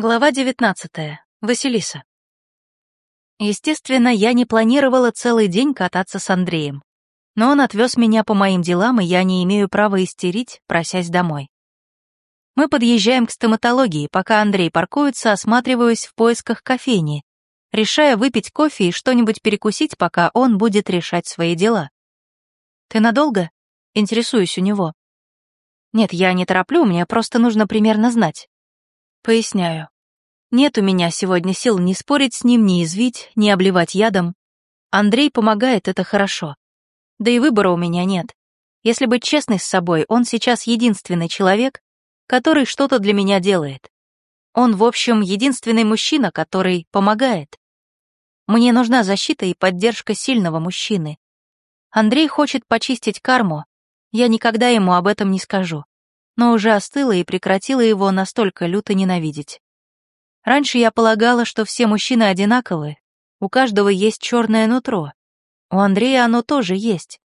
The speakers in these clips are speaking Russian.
Глава 19. Василиса. Естественно, я не планировала целый день кататься с Андреем. Но он отвез меня по моим делам, и я не имею права истерить, просясь домой. Мы подъезжаем к стоматологии, пока Андрей паркуется, осматриваюсь в поисках кофейни, решая выпить кофе и что-нибудь перекусить, пока он будет решать свои дела. «Ты надолго?» — интересуюсь у него. «Нет, я не тороплю, мне просто нужно примерно знать». Поясняю. Нет у меня сегодня сил ни спорить с ним, ни извить, ни обливать ядом. Андрей помогает, это хорошо. Да и выбора у меня нет. Если быть честной с собой, он сейчас единственный человек, который что-то для меня делает. Он, в общем, единственный мужчина, который помогает. Мне нужна защита и поддержка сильного мужчины. Андрей хочет почистить карму, я никогда ему об этом не скажу но уже остыла и прекратила его настолько люто ненавидеть. Раньше я полагала, что все мужчины одинаковы, у каждого есть черное нутро. У Андрея оно тоже есть,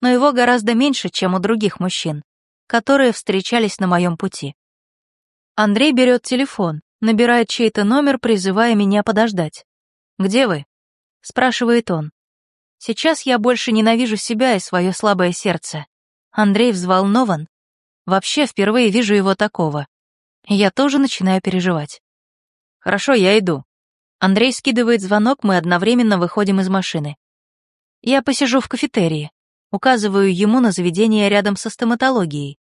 но его гораздо меньше, чем у других мужчин, которые встречались на моем пути. Андрей берет телефон, набирает чей-то номер, призывая меня подождать. «Где вы?» — спрашивает он. Сейчас я больше ненавижу себя и свое слабое сердце. Андрей взволнован, Вообще, впервые вижу его такого. я тоже начинаю переживать. Хорошо, я иду. Андрей скидывает звонок, мы одновременно выходим из машины. Я посижу в кафетерии. Указываю ему на заведение рядом со стоматологией.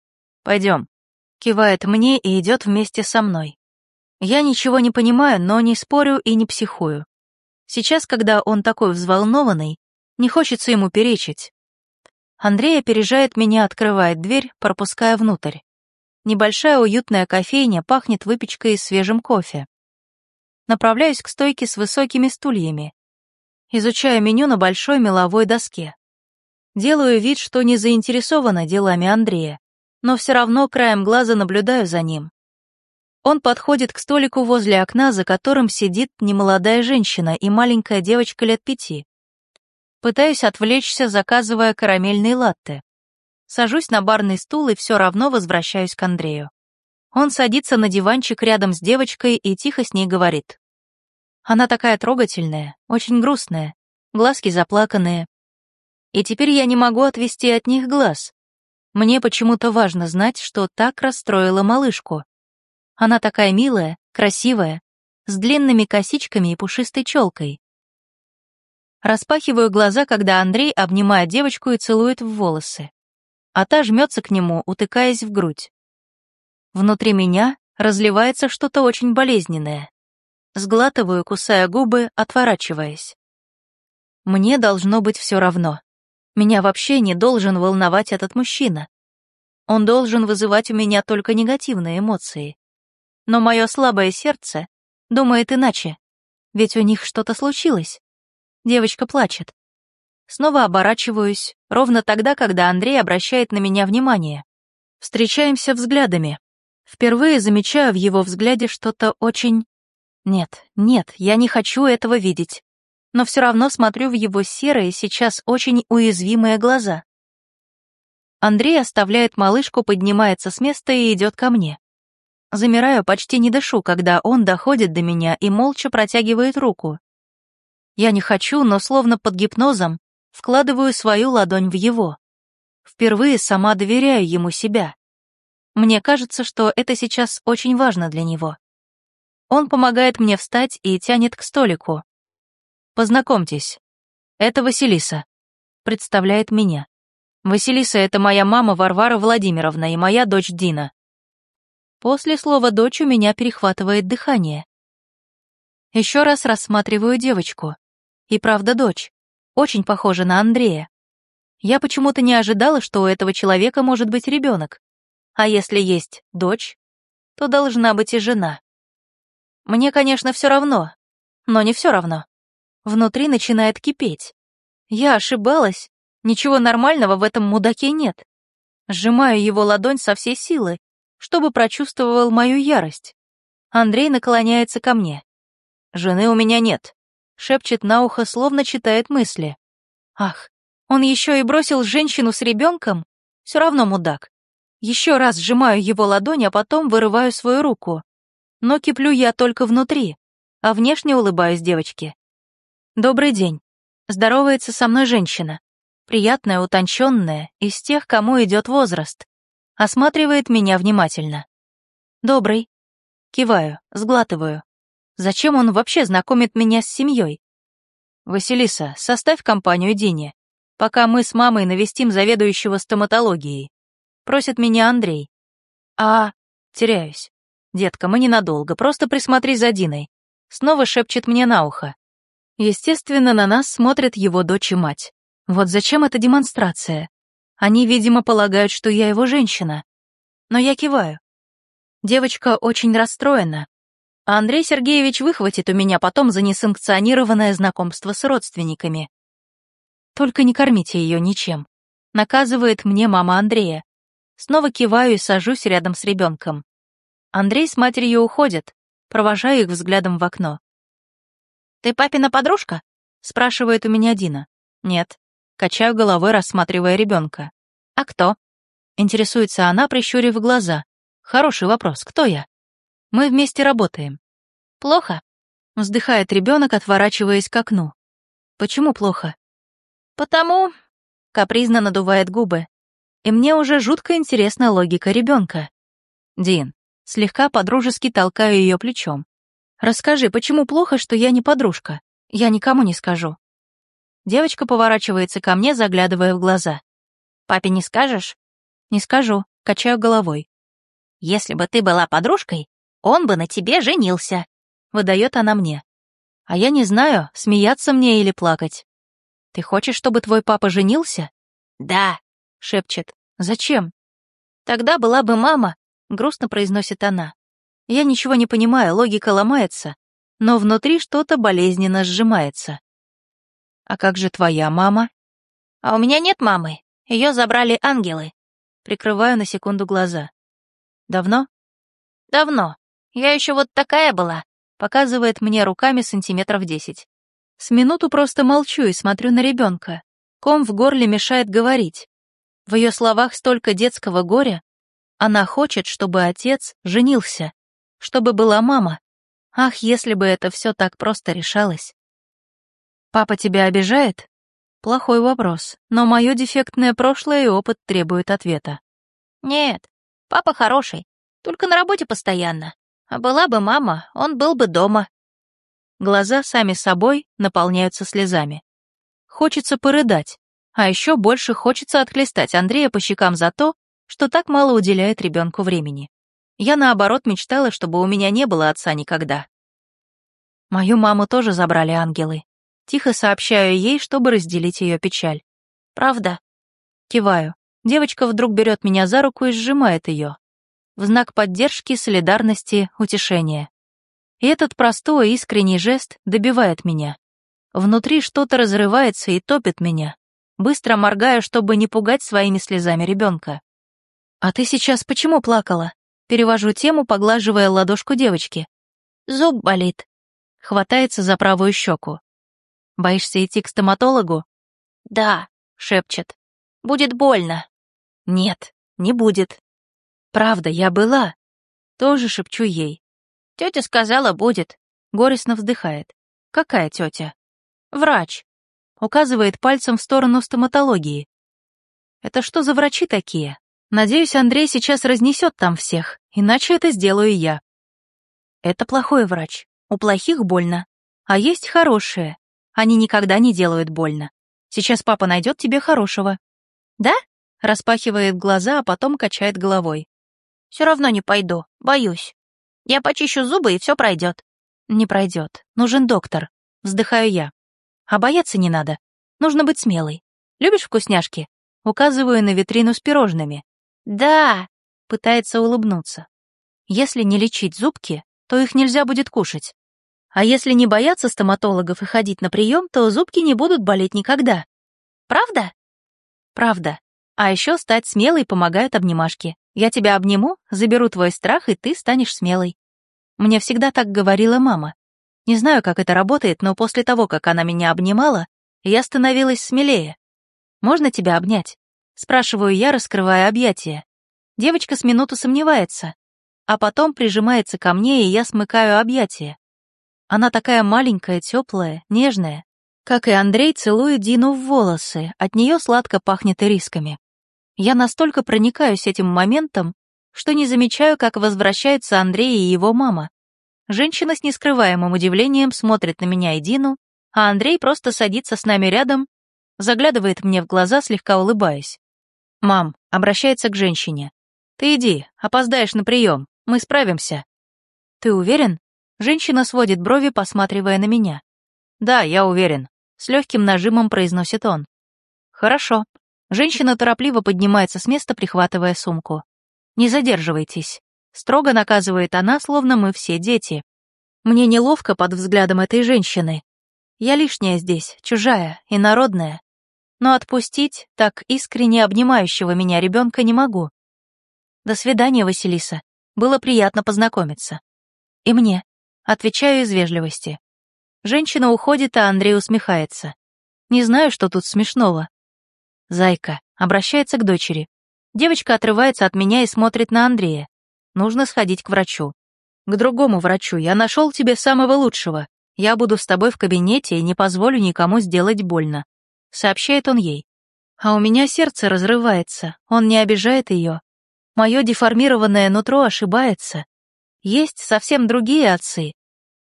Пойдем. Кивает мне и идет вместе со мной. Я ничего не понимаю, но не спорю и не психую. Сейчас, когда он такой взволнованный, не хочется ему перечить, Андрей опережает меня, открывает дверь, пропуская внутрь. Небольшая уютная кофейня пахнет выпечкой и свежим кофе. Направляюсь к стойке с высокими стульями. Изучаю меню на большой меловой доске. Делаю вид, что не заинтересована делами Андрея, но все равно краем глаза наблюдаю за ним. Он подходит к столику возле окна, за которым сидит немолодая женщина и маленькая девочка лет пяти. Пытаюсь отвлечься, заказывая карамельный латте. Сажусь на барный стул и все равно возвращаюсь к Андрею. Он садится на диванчик рядом с девочкой и тихо с ней говорит. Она такая трогательная, очень грустная, глазки заплаканные. И теперь я не могу отвести от них глаз. Мне почему-то важно знать, что так расстроила малышку. Она такая милая, красивая, с длинными косичками и пушистой челкой. Распахиваю глаза, когда Андрей обнимает девочку и целует в волосы. А та жмется к нему, утыкаясь в грудь. Внутри меня разливается что-то очень болезненное. Сглатываю, кусая губы, отворачиваясь. Мне должно быть все равно. Меня вообще не должен волновать этот мужчина. Он должен вызывать у меня только негативные эмоции. Но мое слабое сердце думает иначе, ведь у них что-то случилось. Девочка плачет. Снова оборачиваюсь, ровно тогда, когда Андрей обращает на меня внимание. Встречаемся взглядами. Впервые замечаю в его взгляде что-то очень... Нет, нет, я не хочу этого видеть. Но все равно смотрю в его серые, сейчас очень уязвимые глаза. Андрей оставляет малышку, поднимается с места и идет ко мне. Замираю, почти не дышу, когда он доходит до меня и молча протягивает руку. Я не хочу, но словно под гипнозом вкладываю свою ладонь в его. Впервые сама доверяю ему себя. Мне кажется, что это сейчас очень важно для него. Он помогает мне встать и тянет к столику. Познакомьтесь. Это Василиса. Представляет меня. Василиса — это моя мама Варвара Владимировна и моя дочь Дина. После слова «дочь» у меня перехватывает дыхание. Еще раз рассматриваю девочку. И правда дочь. Очень похожа на Андрея. Я почему-то не ожидала, что у этого человека может быть ребенок. А если есть дочь, то должна быть и жена. Мне, конечно, все равно, но не все равно. Внутри начинает кипеть. Я ошибалась. Ничего нормального в этом мудаке нет. Сжимаю его ладонь со всей силы, чтобы прочувствовал мою ярость. Андрей наклоняется ко мне. Жены у меня нет шепчет на ухо, словно читает мысли. Ах, он еще и бросил женщину с ребенком? Все равно мудак. Еще раз сжимаю его ладонь, а потом вырываю свою руку. но киплю я только внутри, а внешне улыбаюсь девочке. «Добрый день». Здоровается со мной женщина. Приятная, утонченная, из тех, кому идет возраст. Осматривает меня внимательно. «Добрый». Киваю, сглатываю. Зачем он вообще знакомит меня с семьей? «Василиса, составь компанию Дине, пока мы с мамой навестим заведующего стоматологией. Просит меня Андрей. А... Теряюсь. Детка, мы ненадолго, просто присмотри за Диной. Снова шепчет мне на ухо. Естественно, на нас смотрят его дочь и мать. Вот зачем эта демонстрация? Они, видимо, полагают, что я его женщина. Но я киваю. Девочка очень расстроена. А Андрей Сергеевич выхватит у меня потом за несанкционированное знакомство с родственниками. Только не кормите ее ничем. Наказывает мне мама Андрея. Снова киваю и сажусь рядом с ребенком. Андрей с матерью уходят, провожая их взглядом в окно. «Ты папина подружка?» — спрашивает у меня Дина. «Нет». Качаю головой, рассматривая ребенка. «А кто?» — интересуется она, прищурив глаза. «Хороший вопрос. Кто я?» «Мы вместе работаем». «Плохо?» — вздыхает ребенок, отворачиваясь к окну. «Почему плохо?» «Потому...» — капризно надувает губы. И мне уже жутко интересна логика ребенка. «Дин, слегка подружески толкаю ее плечом. Расскажи, почему плохо, что я не подружка? Я никому не скажу». Девочка поворачивается ко мне, заглядывая в глаза. «Папе не скажешь?» «Не скажу», — качаю головой. «Если бы ты была подружкой, он бы на тебе женился», — выдает она мне. А я не знаю, смеяться мне или плакать. «Ты хочешь, чтобы твой папа женился?» «Да», — шепчет. «Зачем?» «Тогда была бы мама», — грустно произносит она. Я ничего не понимаю, логика ломается, но внутри что-то болезненно сжимается. «А как же твоя мама?» «А у меня нет мамы. Ее забрали ангелы». Прикрываю на секунду глаза. «Давно?» «Давно. Я еще вот такая была», — показывает мне руками сантиметров десять. С минуту просто молчу и смотрю на ребенка. Ком в горле мешает говорить. В ее словах столько детского горя. Она хочет, чтобы отец женился, чтобы была мама. Ах, если бы это все так просто решалось. Папа тебя обижает? Плохой вопрос, но мое дефектное прошлое и опыт требуют ответа. Нет, папа хороший, только на работе постоянно. А была бы мама, он был бы дома. Глаза сами собой наполняются слезами. Хочется порыдать, а еще больше хочется отхлестать Андрея по щекам за то, что так мало уделяет ребенку времени. Я, наоборот, мечтала, чтобы у меня не было отца никогда. Мою маму тоже забрали ангелы. Тихо сообщаю ей, чтобы разделить ее печаль. «Правда?» Киваю. Девочка вдруг берет меня за руку и сжимает ее. В знак поддержки, солидарности, утешения. И этот простой, искренний жест добивает меня. Внутри что-то разрывается и топит меня. Быстро моргаю, чтобы не пугать своими слезами ребенка. «А ты сейчас почему плакала?» Перевожу тему, поглаживая ладошку девочки. «Зуб болит». Хватается за правую щеку. Боишься идти к стоматологу? Да, шепчет. Будет больно. Нет, не будет. Правда, я была. Тоже шепчу ей. Тетя сказала, будет. Горестно вздыхает. Какая тетя? Врач. Указывает пальцем в сторону стоматологии. Это что за врачи такие? Надеюсь, Андрей сейчас разнесет там всех, иначе это сделаю я. Это плохой врач. У плохих больно. А есть хорошие. Они никогда не делают больно. Сейчас папа найдет тебе хорошего». «Да?» — распахивает глаза, а потом качает головой. «Все равно не пойду, боюсь. Я почищу зубы, и все пройдет». «Не пройдет. Нужен доктор». Вздыхаю я. «А бояться не надо. Нужно быть смелой. Любишь вкусняшки?» Указываю на витрину с пирожными. «Да!» — пытается улыбнуться. «Если не лечить зубки, то их нельзя будет кушать. А если не бояться стоматологов и ходить на прием, то зубки не будут болеть никогда. Правда? Правда. А еще стать смелой помогают обнимашки. Я тебя обниму, заберу твой страх, и ты станешь смелой. Мне всегда так говорила мама. Не знаю, как это работает, но после того, как она меня обнимала, я становилась смелее. «Можно тебя обнять?» Спрашиваю я, раскрывая объятия. Девочка с минуту сомневается. а потом прижимается ко мне, и я смыкаю объятия. Она такая маленькая, теплая, нежная. Как и Андрей, целует Дину в волосы, от нее сладко пахнет ирисками. Я настолько проникаюсь этим моментом, что не замечаю, как возвращаются Андрей и его мама. Женщина с нескрываемым удивлением смотрит на меня и Дину, а Андрей просто садится с нами рядом, заглядывает мне в глаза, слегка улыбаясь. «Мам», обращается к женщине, «ты иди, опоздаешь на прием, мы справимся». «Ты уверен?» Женщина сводит брови, посматривая на меня. «Да, я уверен», — с легким нажимом произносит он. «Хорошо». Женщина торопливо поднимается с места, прихватывая сумку. «Не задерживайтесь. Строго наказывает она, словно мы все дети. Мне неловко под взглядом этой женщины. Я лишняя здесь, чужая, и народная. Но отпустить так искренне обнимающего меня ребенка не могу. До свидания, Василиса. Было приятно познакомиться. И мне. Отвечаю из вежливости. Женщина уходит, а Андрей усмехается. Не знаю, что тут смешного. Зайка обращается к дочери. Девочка отрывается от меня и смотрит на Андрея. Нужно сходить к врачу. К другому врачу. Я нашел тебе самого лучшего. Я буду с тобой в кабинете и не позволю никому сделать больно. Сообщает он ей. А у меня сердце разрывается. Он не обижает ее. Мое деформированное нутро ошибается. Есть совсем другие отцы.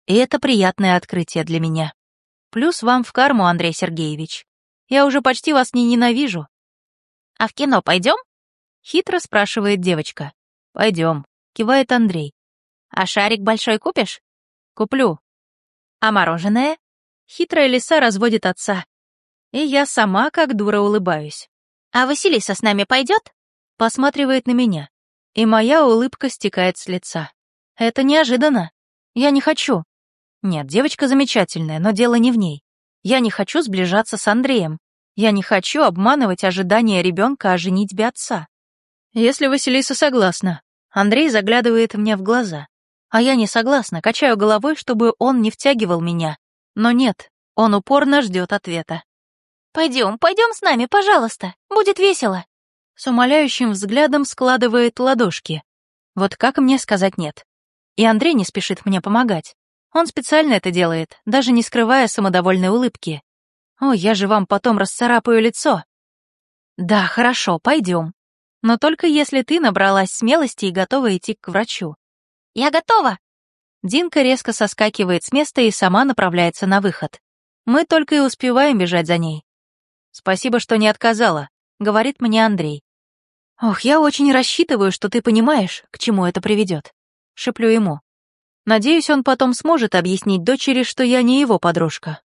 И это приятное открытие для меня. Плюс вам в карму, Андрей Сергеевич. Я уже почти вас не ненавижу. А в кино пойдем? Хитро спрашивает девочка. Пойдем кивает Андрей. «А шарик большой купишь?» «Куплю». «А мороженое?» Хитрая лиса разводит отца. И я сама как дура улыбаюсь. «А Василиса с нами пойдет?» Посматривает на меня. И моя улыбка стекает с лица. Это неожиданно. Я не хочу. Нет, девочка замечательная, но дело не в ней. Я не хочу сближаться с Андреем. Я не хочу обманывать ожидания ребенка о женитьбе отца. Если Василиса согласна, Андрей заглядывает мне в глаза. А я не согласна, качаю головой, чтобы он не втягивал меня. Но нет, он упорно ждет ответа. «Пойдем, пойдем с нами, пожалуйста, будет весело». С умоляющим взглядом складывает ладошки. Вот как мне сказать «нет»? И Андрей не спешит мне помогать. Он специально это делает, даже не скрывая самодовольной улыбки. «О, я же вам потом расцарапаю лицо». «Да, хорошо, пойдем», но только если ты набралась смелости и готова идти к врачу. «Я готова!» Динка резко соскакивает с места и сама направляется на выход. Мы только и успеваем бежать за ней. «Спасибо, что не отказала», — говорит мне Андрей. «Ох, я очень рассчитываю, что ты понимаешь, к чему это приведет», — шеплю ему. Надеюсь, он потом сможет объяснить дочери, что я не его подружка,